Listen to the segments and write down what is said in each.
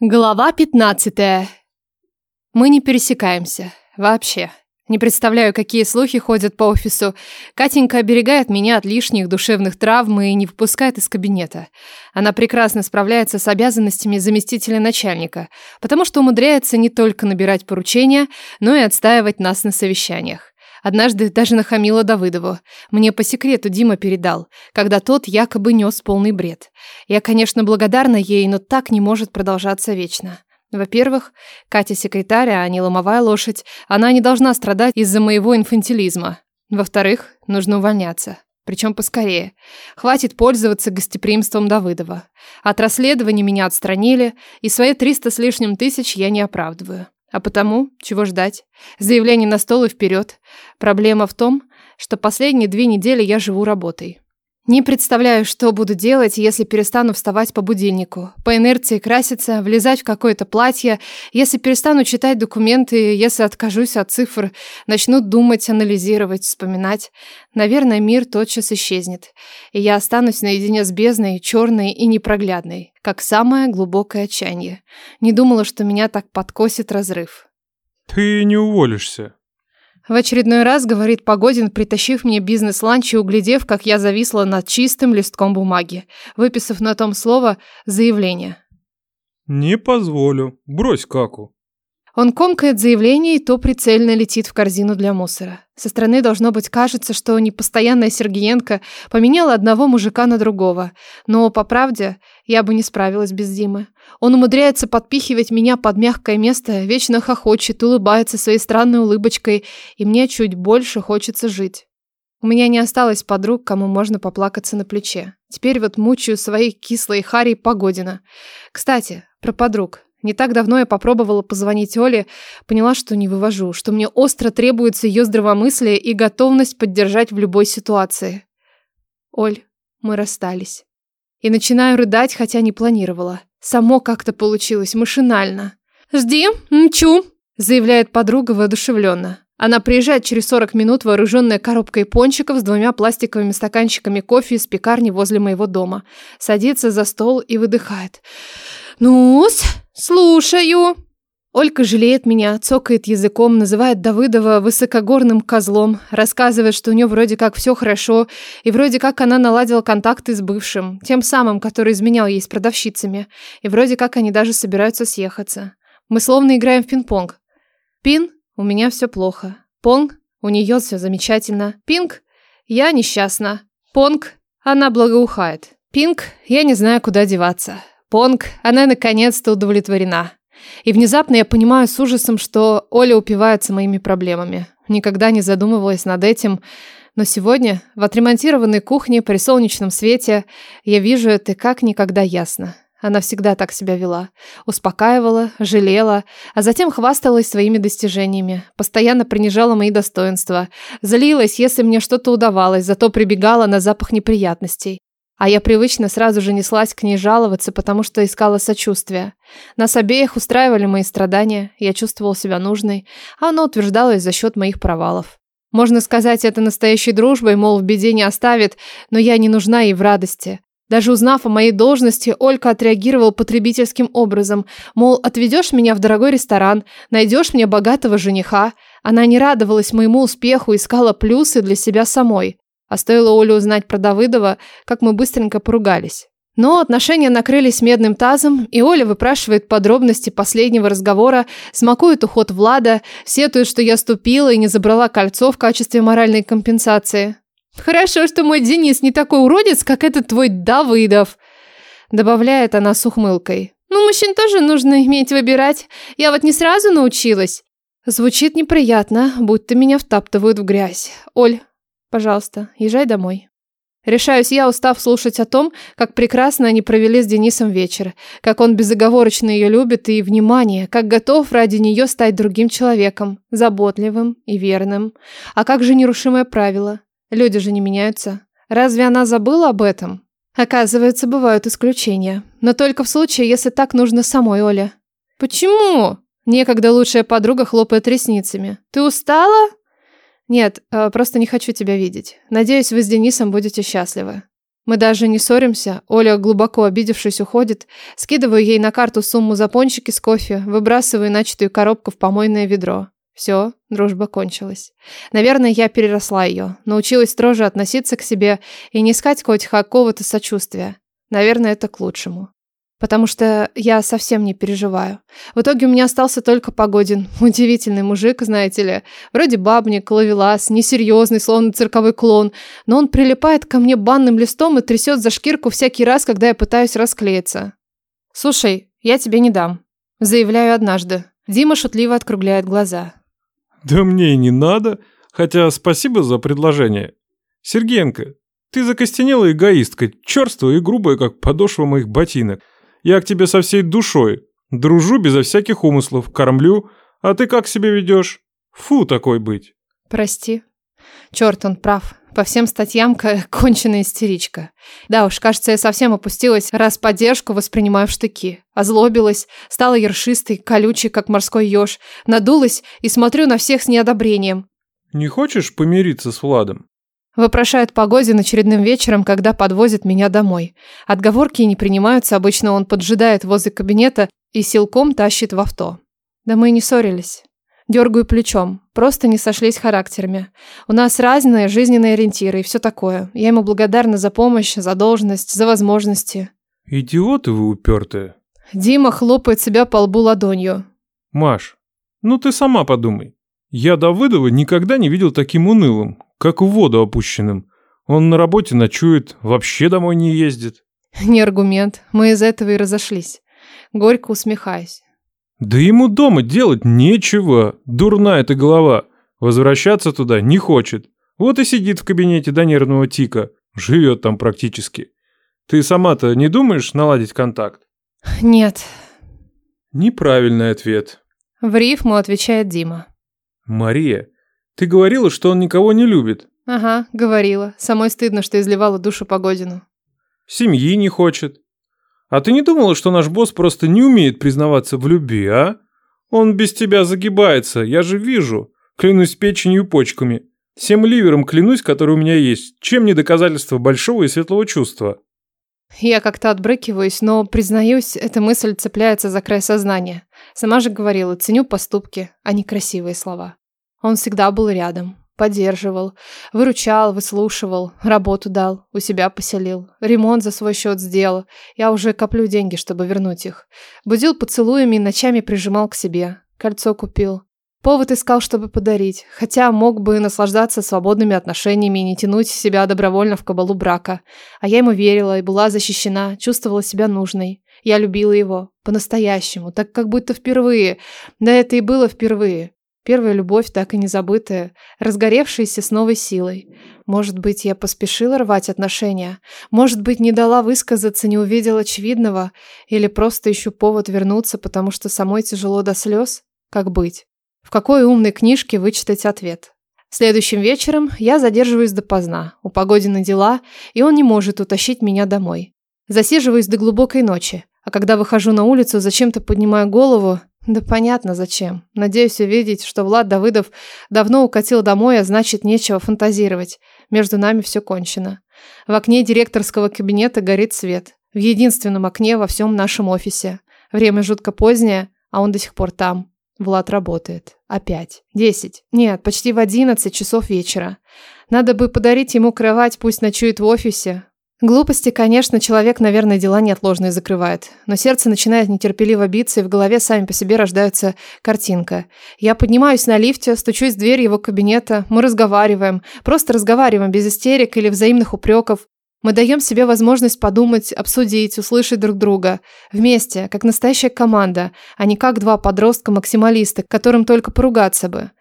Глава 15. Мы не пересекаемся. Вообще. Не представляю, какие слухи ходят по офису. Катенька оберегает меня от лишних душевных травм и не выпускает из кабинета. Она прекрасно справляется с обязанностями заместителя начальника, потому что умудряется не только набирать поручения, но и отстаивать нас на совещаниях. Однажды даже нахамила Давыдову. Мне по секрету Дима передал, когда тот якобы нес полный бред. Я, конечно, благодарна ей, но так не может продолжаться вечно. Во-первых, Катя секретарь, а не ломовая лошадь. Она не должна страдать из-за моего инфантилизма. Во-вторых, нужно увольняться. Причем поскорее. Хватит пользоваться гостеприимством Давыдова. От расследования меня отстранили, и свои 300 с лишним тысяч я не оправдываю. А потому, чего ждать? Заявление на стол и вперед. Проблема в том, что последние две недели я живу работой. Не представляю, что буду делать, если перестану вставать по будильнику, по инерции краситься, влезать в какое-то платье, если перестану читать документы, если откажусь от цифр, начну думать, анализировать, вспоминать. Наверное, мир тотчас исчезнет, и я останусь наедине с бездной, черной и непроглядной, как самое глубокое отчаяние. Не думала, что меня так подкосит разрыв. Ты не уволишься. В очередной раз говорит Погодин, притащив мне бизнес-ланч и углядев, как я зависла над чистым листком бумаги, выписав на том слово «заявление». Не позволю. Брось каку. Он комкает заявление и то прицельно летит в корзину для мусора. Со стороны должно быть кажется, что непостоянная Сергеенко поменяла одного мужика на другого. Но, по правде, я бы не справилась без Димы. Он умудряется подпихивать меня под мягкое место, вечно хохочет, улыбается своей странной улыбочкой, и мне чуть больше хочется жить. У меня не осталось подруг, кому можно поплакаться на плече. Теперь вот мучаю своей кислой Харей Погодина. Кстати, про подруг. Не так давно я попробовала позвонить Оле, поняла, что не вывожу, что мне остро требуется ее здравомыслие и готовность поддержать в любой ситуации. Оль, мы расстались. И начинаю рыдать, хотя не планировала. Само как-то получилось, машинально. «Жди, мчу», — заявляет подруга воодушевленно. Она приезжает через 40 минут, вооруженная коробкой пончиков с двумя пластиковыми стаканчиками кофе из пекарни возле моего дома. Садится за стол и выдыхает. «Ну-с, слушаю». Олька жалеет меня, цокает языком, называет Давыдова высокогорным козлом, рассказывает, что у нее вроде как все хорошо, и вроде как она наладила контакты с бывшим, тем самым, который изменял ей с продавщицами, и вроде как они даже собираются съехаться. Мы словно играем в пинг-понг. Пин у меня все плохо. Понг, у нее все замечательно. Пинг, я несчастна. Понг, она благоухает. Пинг, я не знаю, куда деваться. Понг, она наконец-то удовлетворена. И внезапно я понимаю с ужасом, что Оля упивается моими проблемами. Никогда не задумывалась над этим, но сегодня в отремонтированной кухне при солнечном свете я вижу это как никогда ясно. Она всегда так себя вела. Успокаивала, жалела, а затем хвасталась своими достижениями. Постоянно принижала мои достоинства. Злилась, если мне что-то удавалось, зато прибегала на запах неприятностей. А я привычно сразу же неслась к ней жаловаться, потому что искала сочувствия. Нас обеих устраивали мои страдания, я чувствовала себя нужной, а она утверждалась за счет моих провалов. Можно сказать, это настоящей дружбой, мол, в беде не оставит, но я не нужна ей в радости. Даже узнав о моей должности, Олька отреагировала потребительским образом. Мол, отведешь меня в дорогой ресторан, найдешь мне богатого жениха. Она не радовалась моему успеху, искала плюсы для себя самой. А стоило Оле узнать про Давыдова, как мы быстренько поругались. Но отношения накрылись медным тазом, и Оля выпрашивает подробности последнего разговора, смакует уход Влада, сетует, что я ступила и не забрала кольцо в качестве моральной компенсации. Хорошо, что мой Денис не такой уродец, как этот твой Давыдов, добавляет она с ухмылкой. Ну, мужчин тоже нужно иметь выбирать. Я вот не сразу научилась. Звучит неприятно, будто меня втаптывают в грязь. Оль, пожалуйста, езжай домой. Решаюсь я, устав слушать о том, как прекрасно они провели с Денисом вечер, как он безоговорочно ее любит и, внимание, как готов ради нее стать другим человеком, заботливым и верным. А как же нерушимое правило? Люди же не меняются. Разве она забыла об этом? Оказывается, бывают исключения. Но только в случае, если так нужно самой Оле. Почему? Некогда лучшая подруга хлопает ресницами. Ты устала? Нет, э, просто не хочу тебя видеть. Надеюсь, вы с Денисом будете счастливы. Мы даже не ссоримся. Оля, глубоко обидевшись, уходит. Скидываю ей на карту сумму за пончики с кофе, выбрасываю начатую коробку в помойное ведро. Все, дружба кончилась. Наверное, я переросла ее, научилась строже относиться к себе и не искать хоть какого-то сочувствия. Наверное, это к лучшему. Потому что я совсем не переживаю. В итоге у меня остался только Погодин. Удивительный мужик, знаете ли. Вроде бабник, ловелас, несерьезный, словно цирковой клон. Но он прилипает ко мне банным листом и трясет за шкирку всякий раз, когда я пытаюсь расклеиться. «Слушай, я тебе не дам», – заявляю однажды. Дима шутливо откругляет глаза. Да мне и не надо. Хотя спасибо за предложение. Сергеенко, ты закостенела эгоистка, черствая и грубая, как подошва моих ботинок. Я к тебе со всей душой. Дружу безо всяких умыслов, кормлю. А ты как себя ведешь? Фу, такой быть. Прости. Черт, он прав. По всем статьям конченая истеричка. Да уж, кажется, я совсем опустилась, раз поддержку воспринимаю в штыки. Озлобилась, стала ершистой, колючей, как морской еж, надулась и смотрю на всех с неодобрением. «Не хочешь помириться с Владом?» Вопрошает Погодин очередным вечером, когда подвозит меня домой. Отговорки не принимаются, обычно он поджидает возле кабинета и силком тащит в авто. Да мы и не ссорились. Дергаю плечом. Просто не сошлись характерами. У нас разные жизненные ориентиры и все такое. Я ему благодарна за помощь, за должность, за возможности. Идиоты вы упертые. Дима хлопает себя по лбу ладонью. Маш, ну ты сама подумай. Я Давыдова никогда не видел таким унылым, как в воду опущенным. Он на работе ночует, вообще домой не ездит. Не аргумент. Мы из этого и разошлись. Горько усмехаясь. Да ему дома делать нечего. Дурная эта голова. Возвращаться туда не хочет. Вот и сидит в кабинете до нервного тика. Живет там практически. Ты сама-то не думаешь наладить контакт? Нет. Неправильный ответ. В рифму отвечает Дима. Мария, ты говорила, что он никого не любит. Ага, говорила. Самой стыдно, что изливала душу Погодину. Семьи не хочет. А ты не думала, что наш босс просто не умеет признаваться в любви, а? Он без тебя загибается, я же вижу. Клянусь печенью и почками. Всем ливером клянусь, который у меня есть. Чем не доказательство большого и светлого чувства? Я как-то отбрыкиваюсь, но, признаюсь, эта мысль цепляется за край сознания. Сама же говорила, ценю поступки, а не красивые слова. Он всегда был рядом, Поддерживал, выручал, выслушивал, работу дал, у себя поселил, ремонт за свой счет сделал. Я уже коплю деньги, чтобы вернуть их. Будил поцелуями и ночами прижимал к себе. Кольцо купил. Повод искал, чтобы подарить, хотя мог бы наслаждаться свободными отношениями и не тянуть себя добровольно в кабалу брака. А я ему верила и была защищена, чувствовала себя нужной. Я любила его, по-настоящему, так как будто впервые. Да это и было впервые. Первая любовь, так и не забытая, разгоревшаяся с новой силой. Может быть, я поспешила рвать отношения? Может быть, не дала высказаться, не увидела очевидного? Или просто ищу повод вернуться, потому что самой тяжело до слез? Как быть? В какой умной книжке вычитать ответ? Следующим вечером я задерживаюсь допоздна. У Погодина дела, и он не может утащить меня домой. Засиживаюсь до глубокой ночи. А когда выхожу на улицу, зачем-то поднимаю голову да понятно зачем. Надеюсь увидеть, что Влад Давыдов давно укатил домой, а значит нечего фантазировать. Между нами все кончено. В окне директорского кабинета горит свет. В единственном окне во всем нашем офисе. Время жутко позднее, а он до сих пор там. Влад работает. Опять. Десять. Нет, почти в одиннадцать часов вечера. Надо бы подарить ему кровать, пусть ночует в офисе. Глупости, конечно, человек, наверное, дела неотложные закрывает. Но сердце начинает нетерпеливо биться, и в голове сами по себе рождается картинка. Я поднимаюсь на лифте, стучусь в дверь его кабинета, мы разговариваем. Просто разговариваем, без истерик или взаимных упреков. Мы даем себе возможность подумать, обсудить, услышать друг друга. Вместе, как настоящая команда, а не как два подростка-максималиста, которым только поругаться бы.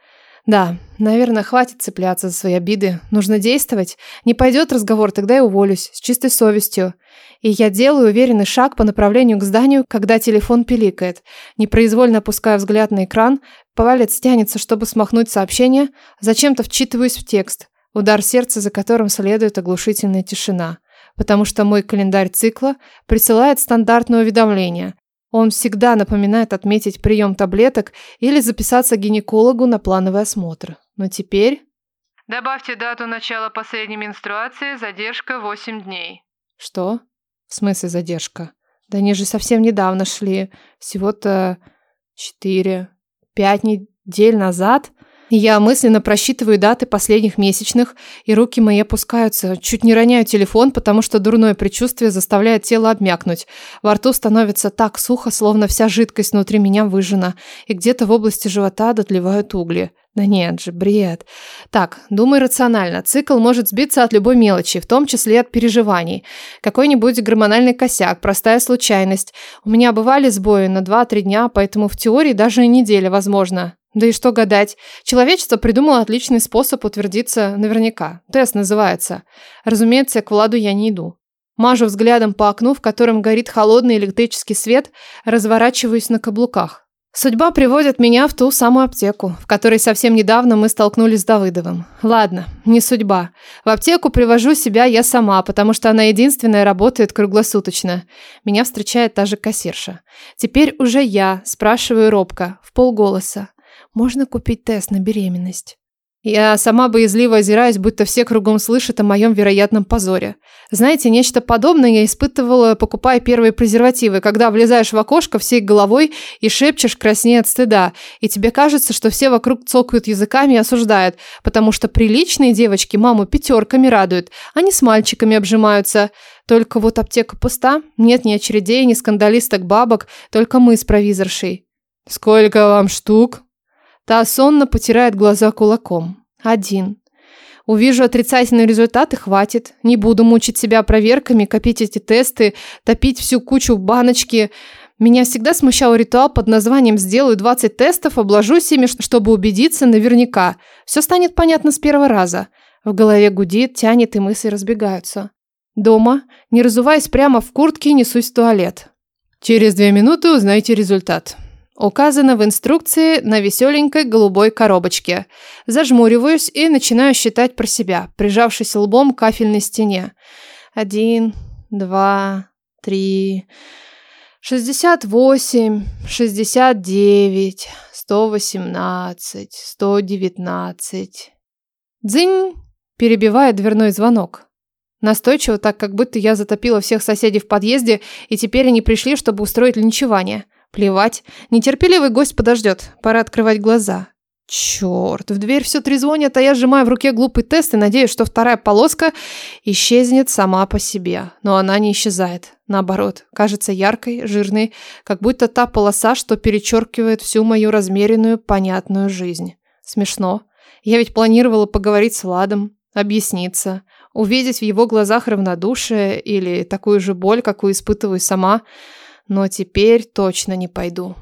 Да, наверное, хватит цепляться за свои обиды. Нужно действовать. Не пойдет разговор, тогда я уволюсь. С чистой совестью. И я делаю уверенный шаг по направлению к зданию, когда телефон пиликает. Непроизвольно опускаю взгляд на экран. Палец тянется, чтобы смахнуть сообщение. Зачем-то вчитываюсь в текст. Удар сердца, за которым следует оглушительная тишина. Потому что мой календарь цикла присылает стандартное уведомление. Он всегда напоминает отметить прием таблеток или записаться к гинекологу на плановый осмотр. Но теперь... Добавьте дату начала последней менструации, задержка 8 дней. Что? В смысле задержка? Да они же совсем недавно шли. Всего-то четыре, пять недель назад. Я мысленно просчитываю даты последних месячных, и руки мои опускаются. Чуть не роняю телефон, потому что дурное предчувствие заставляет тело обмякнуть. Во рту становится так сухо, словно вся жидкость внутри меня выжжена, и где-то в области живота дотлевают угли. Да нет же, бред. Так, думай рационально. Цикл может сбиться от любой мелочи, в том числе от переживаний. Какой-нибудь гормональный косяк, простая случайность. У меня бывали сбои на 2-3 дня, поэтому в теории даже неделя возможно. Да и что гадать. Человечество придумало отличный способ утвердиться наверняка. Тест называется. Разумеется, к Владу я не иду. Мажу взглядом по окну, в котором горит холодный электрический свет, разворачиваюсь на каблуках. Судьба приводит меня в ту самую аптеку, в которой совсем недавно мы столкнулись с Давыдовым. Ладно, не судьба. В аптеку привожу себя я сама, потому что она единственная работает круглосуточно. Меня встречает та же кассирша. Теперь уже я спрашиваю робко, в полголоса. Можно купить тест на беременность? Я сама боязливо озираюсь, будто все кругом слышат о моем вероятном позоре. Знаете, нечто подобное я испытывала, покупая первые презервативы, когда влезаешь в окошко всей головой и шепчешь краснее от стыда, и тебе кажется, что все вокруг цокают языками и осуждают, потому что приличные девочки маму пятерками радуют, они с мальчиками обжимаются. Только вот аптека пуста, нет ни очередей, ни скандалисток бабок, только мы с провизоршей. «Сколько вам штук?» Та сонно потирает глаза кулаком. Один. Увижу отрицательные результаты, хватит. Не буду мучить себя проверками, копить эти тесты, топить всю кучу в баночки. Меня всегда смущал ритуал под названием «Сделаю 20 тестов, обложусь ими, чтобы убедиться наверняка». Все станет понятно с первого раза. В голове гудит, тянет, и мысли разбегаются. Дома, не разуваясь прямо в куртке, несусь в туалет. Через две минуты узнаете результат. Указано в инструкции на веселенькой голубой коробочке. Зажмуриваюсь и начинаю считать про себя, прижавшись лбом к кафельной стене. Один, два, три, шестьдесят восемь, шестьдесят девять, сто восемнадцать, сто девятнадцать. Дзынь! Перебивает дверной звонок. Настойчиво, так как будто я затопила всех соседей в подъезде, и теперь они пришли, чтобы устроить линчевание. Плевать. Нетерпеливый гость подождет. Пора открывать глаза. Черт, в дверь все трезвонит, а я сжимаю в руке глупый тест и надеюсь, что вторая полоска исчезнет сама по себе. Но она не исчезает. Наоборот, кажется яркой, жирной, как будто та полоса, что перечеркивает всю мою размеренную, понятную жизнь. Смешно. Я ведь планировала поговорить с Ладом, объясниться, увидеть в его глазах равнодушие или такую же боль, какую испытываю сама – но теперь точно не пойду.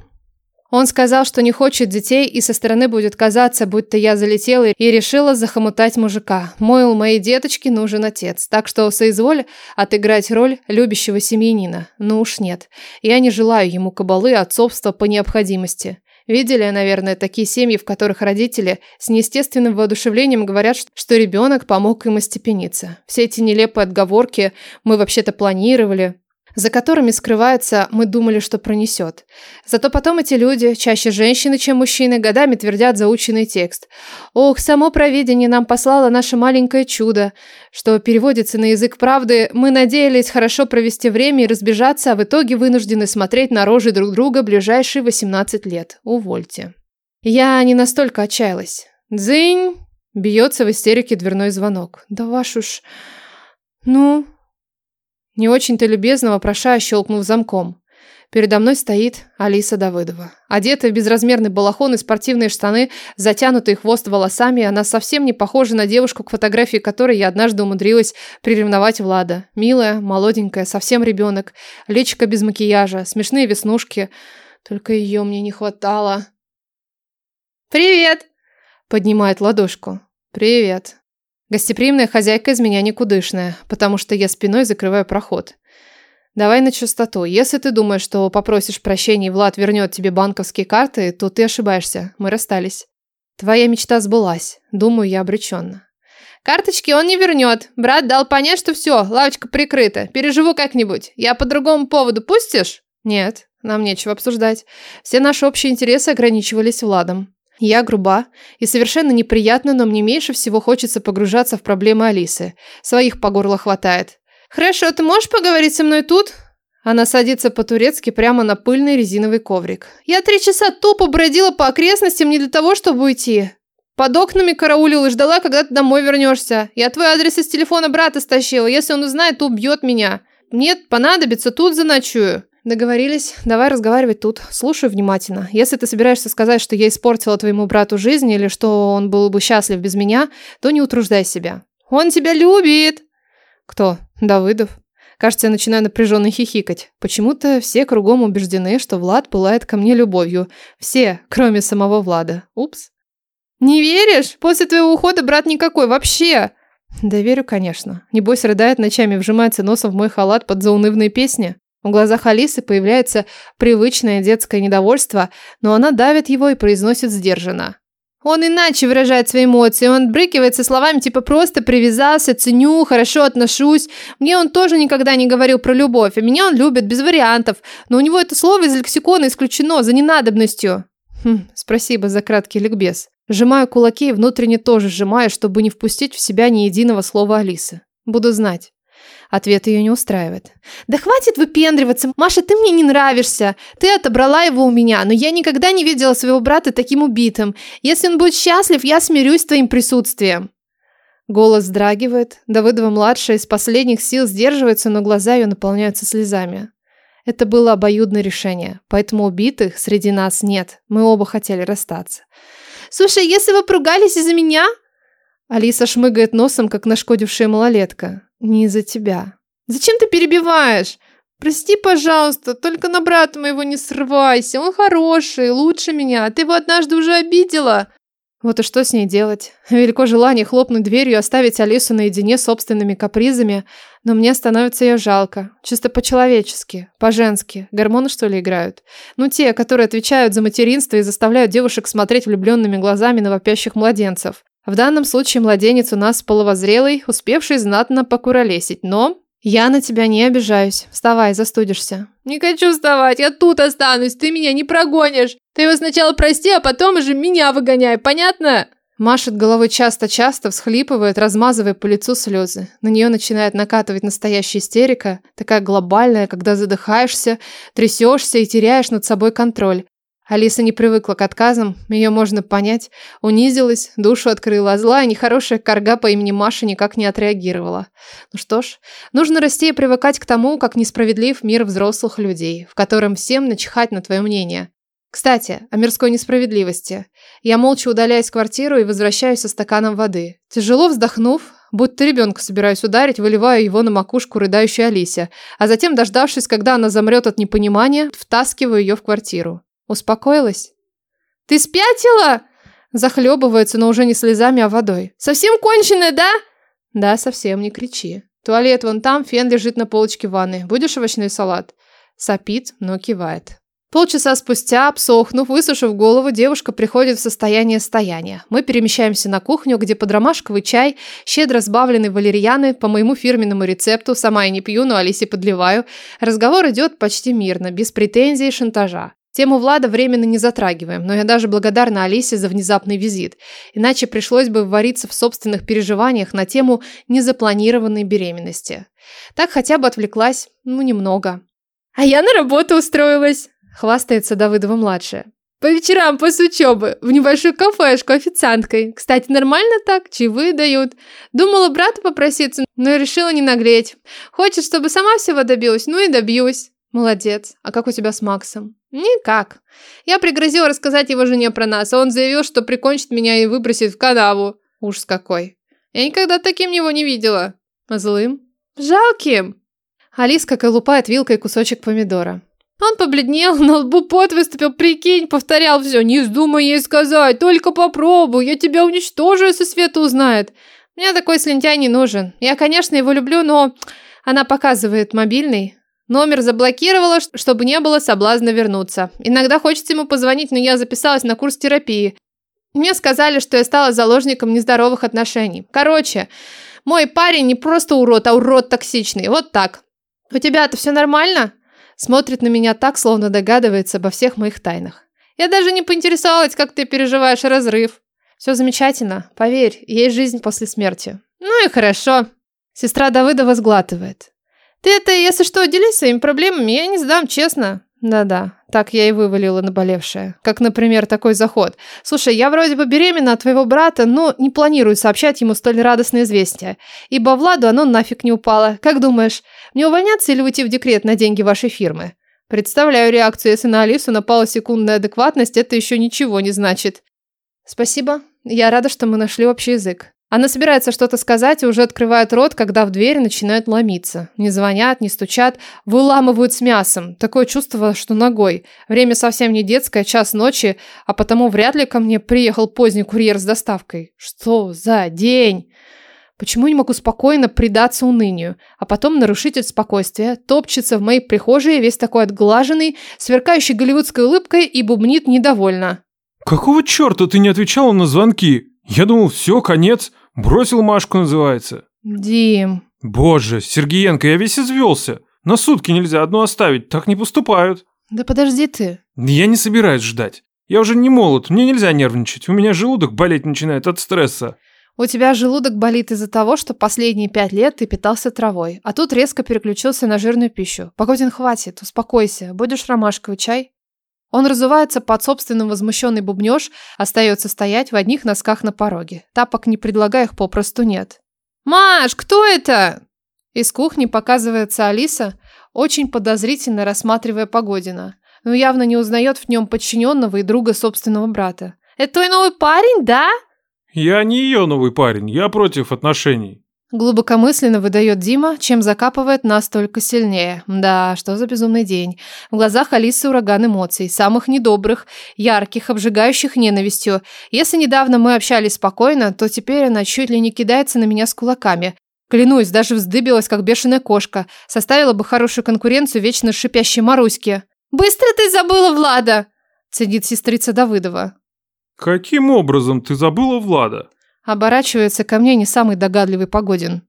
Он сказал, что не хочет детей и со стороны будет казаться, будто я залетела и решила захомутать мужика. Мол, моей деточке нужен отец, так что соизволь отыграть роль любящего семьянина. Ну уж нет, я не желаю ему кабалы отцовства по необходимости. Видели, наверное, такие семьи, в которых родители с неестественным воодушевлением говорят, что ребенок помог им остепениться. Все эти нелепые отговорки «мы вообще-то планировали», за которыми скрывается «мы думали, что пронесет». Зато потом эти люди, чаще женщины, чем мужчины, годами твердят заученный текст. «Ох, само провидение нам послало наше маленькое чудо», что переводится на язык правды «мы надеялись хорошо провести время и разбежаться, а в итоге вынуждены смотреть на рожи друг друга ближайшие 18 лет. Увольте». Я не настолько отчаялась. «Дзынь!» Бьется в истерике дверной звонок. «Да ваш уж...» «Ну, не очень-то любезно вопрошая, щелкнув замком. Передо мной стоит Алиса Давыдова. Одетая в безразмерный балахон и спортивные штаны, затянутый хвост волосами, она совсем не похожа на девушку, к фотографии которой я однажды умудрилась приревновать Влада. Милая, молоденькая, совсем ребенок, личико без макияжа, смешные веснушки. Только ее мне не хватало. «Привет!» – поднимает ладошку. «Привет!» Гостеприимная хозяйка из меня никудышная, потому что я спиной закрываю проход. Давай на чистоту. Если ты думаешь, что попросишь прощения и Влад вернет тебе банковские карты, то ты ошибаешься. Мы расстались. Твоя мечта сбылась. Думаю, я обреченно. Карточки он не вернет. Брат дал понять, что все, лавочка прикрыта. Переживу как-нибудь. Я по другому поводу пустишь? Нет, нам нечего обсуждать. Все наши общие интересы ограничивались Владом. Я груба и совершенно неприятна, но мне меньше всего хочется погружаться в проблемы Алисы. Своих по горло хватает. Хорошо, ты можешь поговорить со мной тут? Она садится по-турецки прямо на пыльный резиновый коврик. Я три часа тупо бродила по окрестностям не для того, чтобы уйти. Под окнами караулила и ждала, когда ты домой вернешься. Я твой адрес из телефона брата стащила. Если он узнает, то убьет меня. Нет, понадобится, тут заночую. Договорились. Давай разговаривать тут. Слушаю внимательно. Если ты собираешься сказать, что я испортила твоему брату жизнь или что он был бы счастлив без меня, то не утруждай себя. Он тебя любит. Кто? Давыдов. Кажется, я начинаю напряженно хихикать. Почему-то все кругом убеждены, что Влад пылает ко мне любовью. Все, кроме самого Влада. Упс. Не веришь? После твоего ухода брат никакой вообще. Да верю, конечно. Небось рыдает ночами, вжимается носом в мой халат под заунывные песни. В глазах Алисы появляется привычное детское недовольство, но она давит его и произносит сдержанно. Он иначе выражает свои эмоции, он отбрыкивается словами типа «просто привязался, ценю, хорошо отношусь». Мне он тоже никогда не говорил про любовь, а меня он любит, без вариантов. Но у него это слово из лексикона исключено, за ненадобностью. Хм, спасибо за краткий ликбез. Сжимаю кулаки и внутренне тоже сжимаю, чтобы не впустить в себя ни единого слова Алисы. Буду знать. Ответ ее не устраивает. «Да хватит выпендриваться! Маша, ты мне не нравишься! Ты отобрала его у меня, но я никогда не видела своего брата таким убитым. Если он будет счастлив, я смирюсь с твоим присутствием!» Голос драгивает. Давыдова-младшая из последних сил сдерживается, но глаза ее наполняются слезами. Это было обоюдное решение, поэтому убитых среди нас нет. Мы оба хотели расстаться. «Слушай, если вы поругались из-за меня...» Алиса шмыгает носом, как нашкодившая малолетка. Не из-за тебя. Зачем ты перебиваешь? Прости, пожалуйста, только на брата моего не срывайся. Он хороший, лучше меня. Ты его однажды уже обидела. Вот и что с ней делать? Велико желание хлопнуть дверью и оставить Алису наедине с собственными капризами, но мне становится ее жалко. Чисто по-человечески, по-женски. Гормоны, что ли, играют? Ну, те, которые отвечают за материнство и заставляют девушек смотреть влюбленными глазами на вопящих младенцев. В данном случае младенец у нас половозрелый, успевший знатно покуролесить, но... Я на тебя не обижаюсь. Вставай, застудишься. Не хочу вставать, я тут останусь, ты меня не прогонишь. Ты его сначала прости, а потом уже меня выгоняй, понятно? Машет головой часто-часто, всхлипывает, размазывая по лицу слезы. На нее начинает накатывать настоящая истерика, такая глобальная, когда задыхаешься, трясешься и теряешь над собой контроль. Алиса не привыкла к отказам, ее можно понять. Унизилась, душу открыла, а злая, нехорошая корга по имени Маша никак не отреагировала. Ну что ж, нужно расти и привыкать к тому, как несправедлив мир взрослых людей, в котором всем начихать на твое мнение. Кстати, о мирской несправедливости. Я молча удаляюсь в квартиру и возвращаюсь со стаканом воды. Тяжело вздохнув, будто ребенка собираюсь ударить, выливаю его на макушку рыдающей Алисе, а затем, дождавшись, когда она замрет от непонимания, втаскиваю ее в квартиру. Успокоилась? «Ты спятила?» Захлебывается, но уже не слезами, а водой. «Совсем конченая, да?» «Да, совсем, не кричи. Туалет вон там, фен лежит на полочке ванны. Будешь овощной салат?» Сопит, но кивает. Полчаса спустя, обсохнув, высушив голову, девушка приходит в состояние стояния. Мы перемещаемся на кухню, где под ромашковый чай, щедро сбавленный валерьяны, по моему фирменному рецепту, сама я не пью, но Алисе подливаю. Разговор идет почти мирно, без претензий и шантажа. Тему Влада временно не затрагиваем, но я даже благодарна Алисе за внезапный визит. Иначе пришлось бы вариться в собственных переживаниях на тему незапланированной беременности. Так хотя бы отвлеклась, ну, немного. «А я на работу устроилась», – хвастается Давыдова-младшая. «По вечерам после учебы, в небольшую кафешку официанткой. Кстати, нормально так, чаевые дают. Думала брата попроситься, но решила не наглеть. Хочет, чтобы сама всего добилась, ну и добьюсь». Молодец. А как у тебя с Максом? Никак. Я пригрозила рассказать его жене про нас, а он заявил, что прикончит меня и выбросит в канаву. Ужас какой. Я никогда таким его не видела. А злым? Жалким. Алиска колупает вилкой кусочек помидора. Он побледнел, на лбу пот выступил, прикинь, повторял все. Не вздумай ей сказать, только попробуй, я тебя уничтожу, если Света узнает. Мне такой слентяй не нужен. Я, конечно, его люблю, но... Она показывает мобильный, Номер заблокировала, чтобы не было соблазна вернуться. Иногда хочется ему позвонить, но я записалась на курс терапии. Мне сказали, что я стала заложником нездоровых отношений. Короче, мой парень не просто урод, а урод токсичный. Вот так. У тебя-то все нормально? Смотрит на меня так, словно догадывается обо всех моих тайнах. Я даже не поинтересовалась, как ты переживаешь разрыв. Все замечательно. Поверь, есть жизнь после смерти. Ну и хорошо. Сестра Давыдова сглатывает. Ты это, если что, делись своими проблемами, я не сдам, честно. Да-да, так я и вывалила наболевшее. Как, например, такой заход. Слушай, я вроде бы беременна от твоего брата, но не планирую сообщать ему столь радостное известие. Ибо Владу оно нафиг не упало. Как думаешь, мне увольняться или уйти в декрет на деньги вашей фирмы? Представляю реакцию, если на Алису напала секундная адекватность, это еще ничего не значит. Спасибо. Я рада, что мы нашли общий язык. Она собирается что-то сказать и уже открывает рот, когда в дверь начинают ломиться. Не звонят, не стучат, выламывают с мясом. Такое чувство, что ногой. Время совсем не детское, час ночи, а потому вряд ли ко мне приехал поздний курьер с доставкой. Что за день? Почему не могу спокойно предаться унынию, а потом нарушитель спокойствия топчется в моей прихожей весь такой отглаженный, сверкающий голливудской улыбкой и бубнит недовольно. «Какого черта ты не отвечала на звонки? Я думал, все, конец. Бросил Машку, называется». «Дим...» «Боже, Сергеенко, я весь извелся. На сутки нельзя одну оставить, так не поступают». «Да подожди ты». «Я не собираюсь ждать. Я уже не молод, мне нельзя нервничать. У меня желудок болеть начинает от стресса». У тебя желудок болит из-за того, что последние пять лет ты питался травой, а тут резко переключился на жирную пищу. Погодин, хватит, успокойся. Будешь ромашковый чай? Он разувается под собственным возмущенный бубнёж, остается стоять в одних носках на пороге. Тапок не предлагая их попросту нет. «Маш, кто это?» Из кухни показывается Алиса, очень подозрительно рассматривая Погодина, но явно не узнает в нем подчиненного и друга собственного брата. «Это твой новый парень, да?» «Я не ее новый парень, я против отношений». Глубокомысленно выдает Дима, чем закапывает нас только сильнее. Да, что за безумный день. В глазах Алисы ураган эмоций, самых недобрых, ярких, обжигающих ненавистью. Если недавно мы общались спокойно, то теперь она чуть ли не кидается на меня с кулаками. Клянусь, даже вздыбилась, как бешеная кошка. Составила бы хорошую конкуренцию вечно шипящей Маруське. «Быстро ты забыла Влада!» Цедит сестрица Давыдова. «Каким образом ты забыла Влада?» Оборачивается ко мне не самый догадливый Погодин.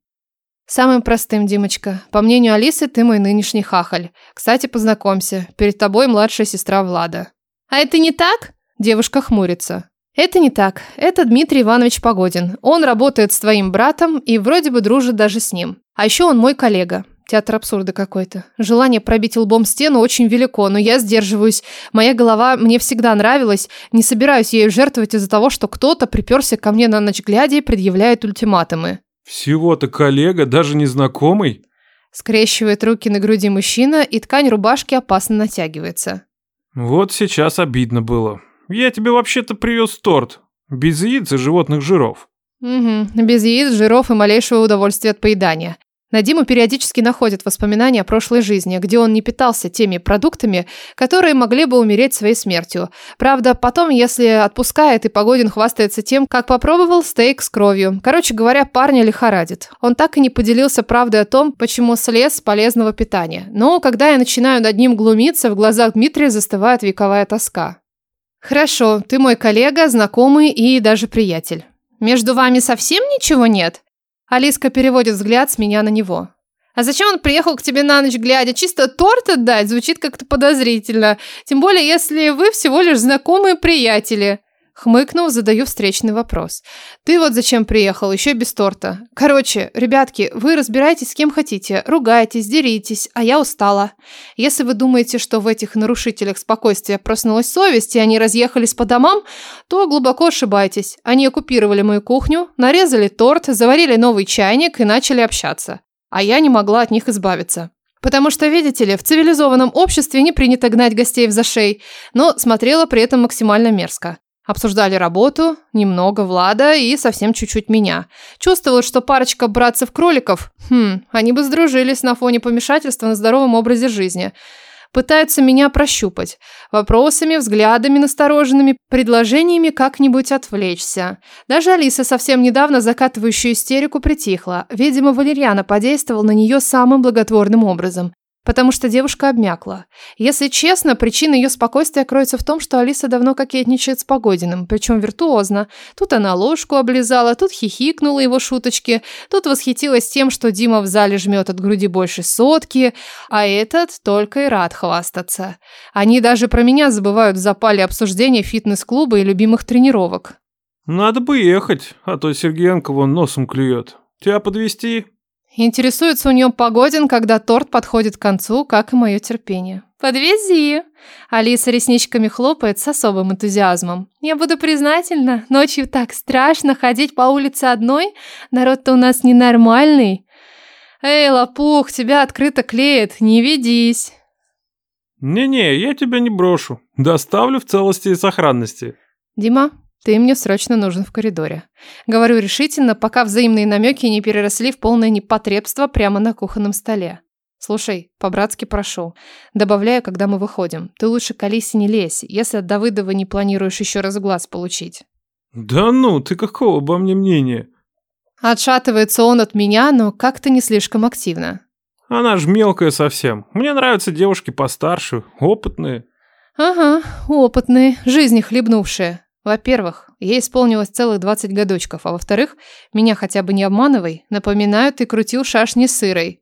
Самым простым, Димочка. По мнению Алисы, ты мой нынешний хахаль. Кстати, познакомься. Перед тобой младшая сестра Влада. А это не так? Девушка хмурится. Это не так. Это Дмитрий Иванович Погодин. Он работает с твоим братом и вроде бы дружит даже с ним. А еще он мой коллега. Театр абсурда какой-то. Желание пробить лбом стену очень велико, но я сдерживаюсь. Моя голова мне всегда нравилась. Не собираюсь ею жертвовать из-за того, что кто-то приперся ко мне на ночь глядя и предъявляет ультиматумы. Всего-то коллега, даже незнакомый? Скрещивает руки на груди мужчина, и ткань рубашки опасно натягивается. Вот сейчас обидно было. Я тебе вообще-то привез торт. Без яиц и животных жиров. Угу, без яиц, жиров и малейшего удовольствия от поедания. На Диму периодически находят воспоминания о прошлой жизни, где он не питался теми продуктами, которые могли бы умереть своей смертью. Правда, потом, если отпускает, и Погодин хвастается тем, как попробовал стейк с кровью. Короче говоря, парня лихорадит. Он так и не поделился правдой о том, почему слез с полезного питания. Но когда я начинаю над ним глумиться, в глазах Дмитрия застывает вековая тоска. «Хорошо, ты мой коллега, знакомый и даже приятель. Между вами совсем ничего нет?» Алиска переводит взгляд с меня на него. А зачем он приехал к тебе на ночь глядя? Чисто торт отдать звучит как-то подозрительно. Тем более, если вы всего лишь знакомые приятели. Хмыкнув, задаю встречный вопрос. Ты вот зачем приехал, еще без торта? Короче, ребятки, вы разбирайтесь с кем хотите, ругайтесь, деритесь, а я устала. Если вы думаете, что в этих нарушителях спокойствия проснулась совесть, и они разъехались по домам, то глубоко ошибаетесь. Они оккупировали мою кухню, нарезали торт, заварили новый чайник и начали общаться. А я не могла от них избавиться. Потому что, видите ли, в цивилизованном обществе не принято гнать гостей в зашей, но смотрела при этом максимально мерзко. Обсуждали работу, немного Влада и совсем чуть-чуть меня. Чувствовала, что парочка братцев-кроликов, хм, они бы сдружились на фоне помешательства на здоровом образе жизни. Пытаются меня прощупать. Вопросами, взглядами настороженными, предложениями как-нибудь отвлечься. Даже Алиса, совсем недавно закатывающая истерику, притихла. Видимо, Валерьяна подействовал на нее самым благотворным образом потому что девушка обмякла. Если честно, причина ее спокойствия кроется в том, что Алиса давно кокетничает с Погодиным, причем виртуозно. Тут она ложку облизала, тут хихикнула его шуточки, тут восхитилась тем, что Дима в зале жмет от груди больше сотки, а этот только и рад хвастаться. Они даже про меня забывают в запале обсуждения фитнес-клуба и любимых тренировок. «Надо бы ехать, а то Сергеенко вон носом клюет. Тебя подвести? Интересуется у нее Погодин, когда торт подходит к концу, как и мое терпение. «Подвези!» Алиса ресничками хлопает с особым энтузиазмом. «Я буду признательна. Ночью так страшно ходить по улице одной. Народ-то у нас ненормальный. Эй, лопух, тебя открыто клеит. Не ведись!» «Не-не, я тебя не брошу. Доставлю в целости и сохранности». «Дима, ты мне срочно нужен в коридоре. Говорю решительно, пока взаимные намеки не переросли в полное непотребство прямо на кухонном столе. Слушай, по-братски прошу. Добавляю, когда мы выходим. Ты лучше к Алисе не лезь, если от Давыдова не планируешь еще раз глаз получить. Да ну, ты какого обо мне мнения? Отшатывается он от меня, но как-то не слишком активно. Она ж мелкая совсем. Мне нравятся девушки постарше, опытные. Ага, опытные, жизни хлебнувшие. Во-первых, ей исполнилось целых 20 годочков, а во-вторых, меня хотя бы не обманывай, напоминаю, ты крутил шашни с сырой.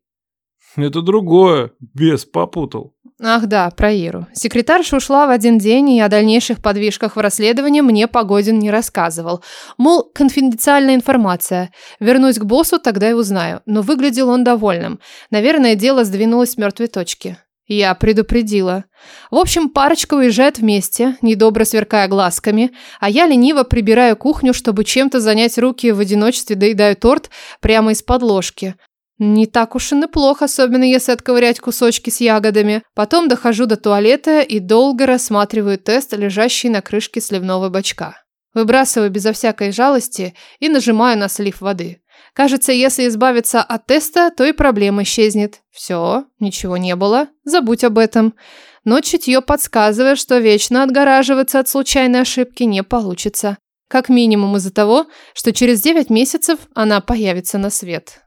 Это другое, бес попутал. Ах да, про Иру. Секретарша ушла в один день, и о дальнейших подвижках в расследовании мне Погодин не рассказывал. Мол, конфиденциальная информация. Вернусь к боссу, тогда и узнаю. Но выглядел он довольным. Наверное, дело сдвинулось с мертвой точки. Я предупредила. В общем, парочка уезжает вместе, недобро сверкая глазками, а я лениво прибираю кухню, чтобы чем-то занять руки в одиночестве, доедаю торт прямо из-под ложки. Не так уж и неплохо, особенно если отковырять кусочки с ягодами. Потом дохожу до туалета и долго рассматриваю тест, лежащий на крышке сливного бачка. Выбрасываю безо всякой жалости и нажимаю на слив воды. Кажется, если избавиться от теста, то и проблема исчезнет. Все, ничего не было, забудь об этом. Но чутье подсказывает, что вечно отгораживаться от случайной ошибки не получится. Как минимум из-за того, что через 9 месяцев она появится на свет.